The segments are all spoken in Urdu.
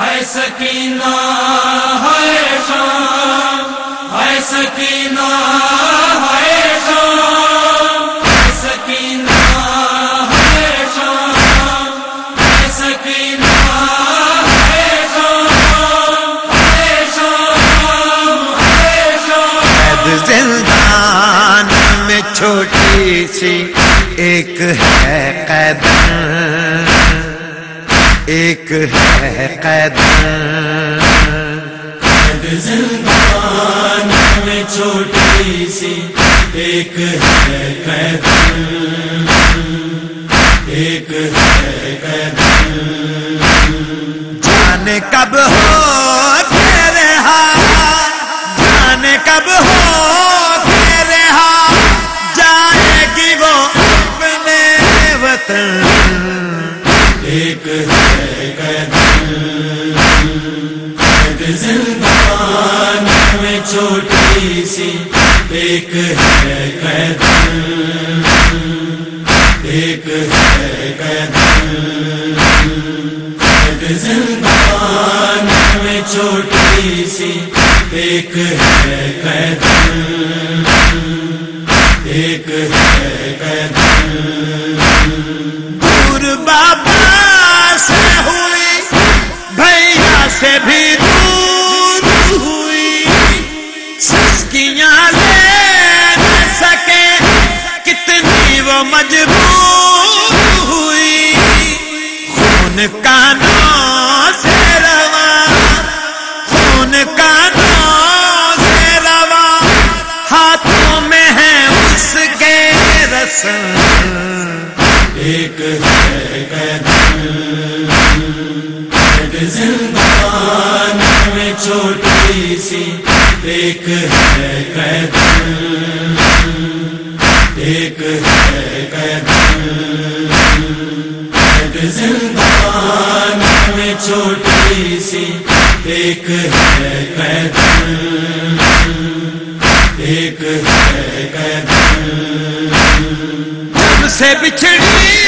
ہے سکینہ، ہے شام ہے سکینہ، ہے شام ہے سکینہ، ہے شام ہے سکینہ، ہے شام ہے شام ہے شام قید زندان میں چھوٹی سی ایک ہے قید ایک ہے قید۔ زندان میں چھوٹی سی ایک ہے قید۔ ایک ہے قید۔ جانے کب ہو ہاں۔ جانے کب ہو ایک ہے قید زندان میں چھوٹی سی، ایک ہے قید ایک ہے قید قید زندان میں چھوٹی سی، ایک ہے قید ایک ہے قید دور بابا سے ہوئی، بھیا سے بھی دور ہوئی، سسکیاں لے نہ سکے، کتنی وہ مجبور ہوئی۔ خون کانوں سے روا، خون کانوں سے روا، ہاتھوں میں ہے اس کے رسم ایک ہے قید ایک ہے قید قید زندان میں چھوٹی سی، ایک ہے قید ایک ہے قید جب سے بچھڑی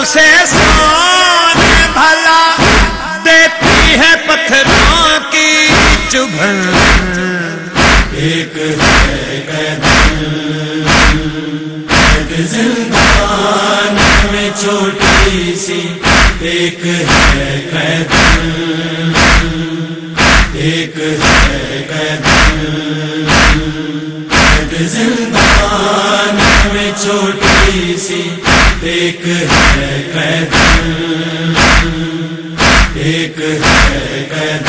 اسے سونے بھلا دیتی ہے پتھروں کی چبھن ایک ہے زندان میں چھوٹی سی۔ ایک ہے قید ایک ہے قید زندان میں چھوٹی سی۔ ایک ہے قید ایک ہے قید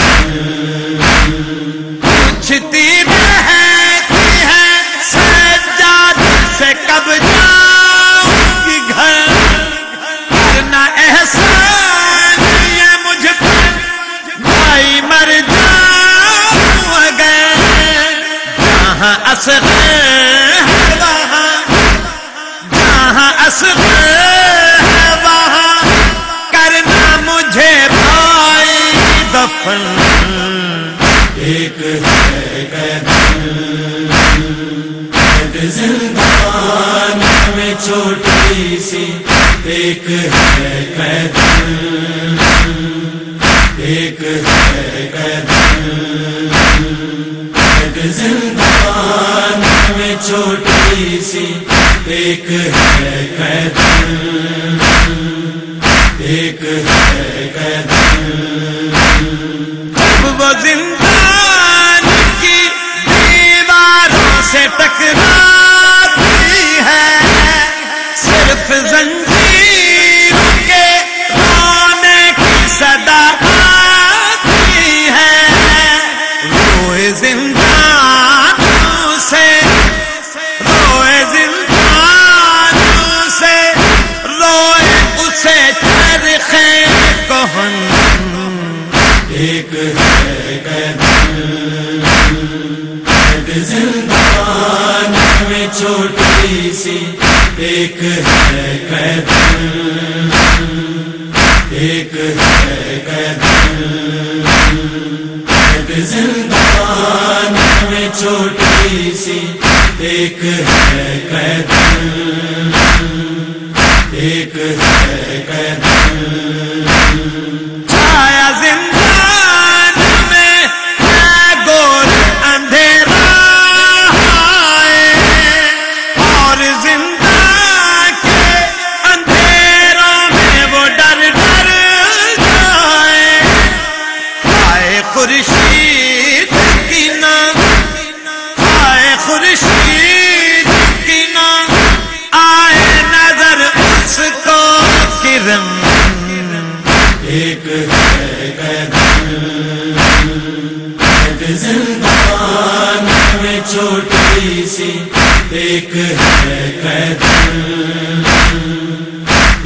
پوچھتی رہتی ہے، سجاد سے کب جاؤں گی گھر؟ کرنا احسان یہ مجھ پر بھائی مر جاؤں اگر۔ جہاں اصغر جہاں اصغر ہے وہاں، کرنا مجھے بھائی دفن۔ ایک ہے قید زندان میں چھوٹی سی۔ ایک ہے قید ایک ہے قید زندان میں چھوٹی سی۔ ایک ہے قید ایک ہے قید جب وہ ایک ہے قید زندان میں چھوٹی سی، ایک ہے قید ایک ہے قید زندان میں چھوٹی سی، ایک ہے قید ایک ہے قید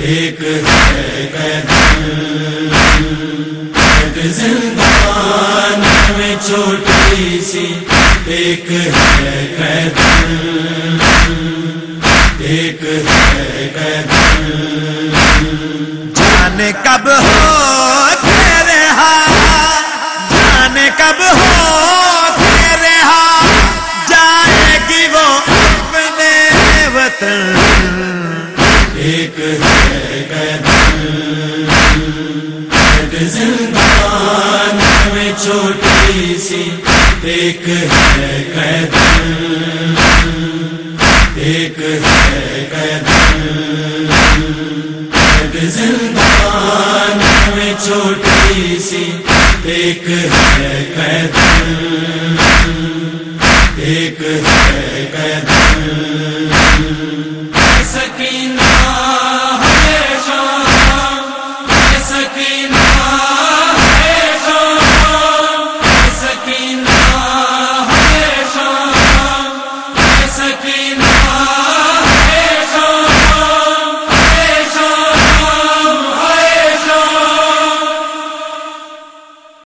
ایک ہے ایک زندان میں چھوٹی سی ایک ہے قید ایک ہے قید جانے کب ہو تیرے ہاں جانے کب ہو وہ ایک ایک ہے زندان میں چھوٹی سی ایک ہے قید ایک ہے قید